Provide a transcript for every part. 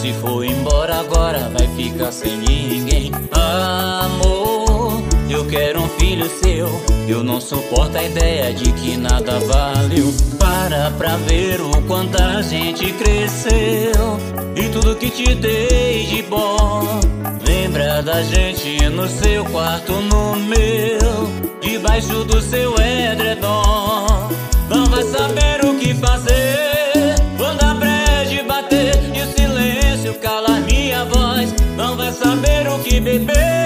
Se for embora agora, vai ficar sem ninguém. Amor, eu quero um filho seu. Eu não suporto a ideia de que nada valeu. Pra ver o quanto a gente cresceu. E tudo que te dei de bom. Lembra da gente no seu quarto, no meu. Debaixo do seu edredom. Não vai saber o que fazer. saber o que beber.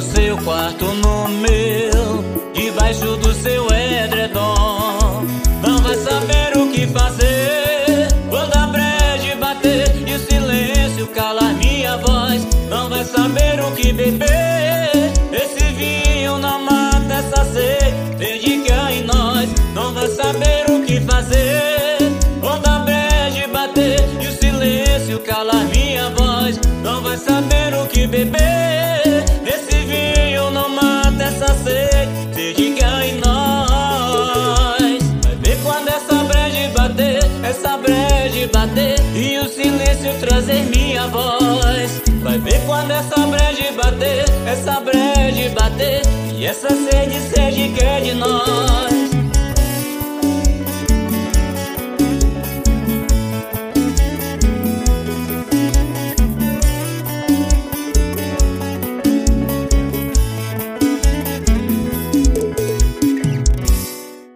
Seu quarto, no meu, debaixo do seu edredom. Não vai saber o que fazer quando a breve bater e o silêncio calar minha voz. Não vai saber o que beber. Silêncio trazer minha voz. Vai ver quando essa breja bater, essa breja bater e essa sede, sede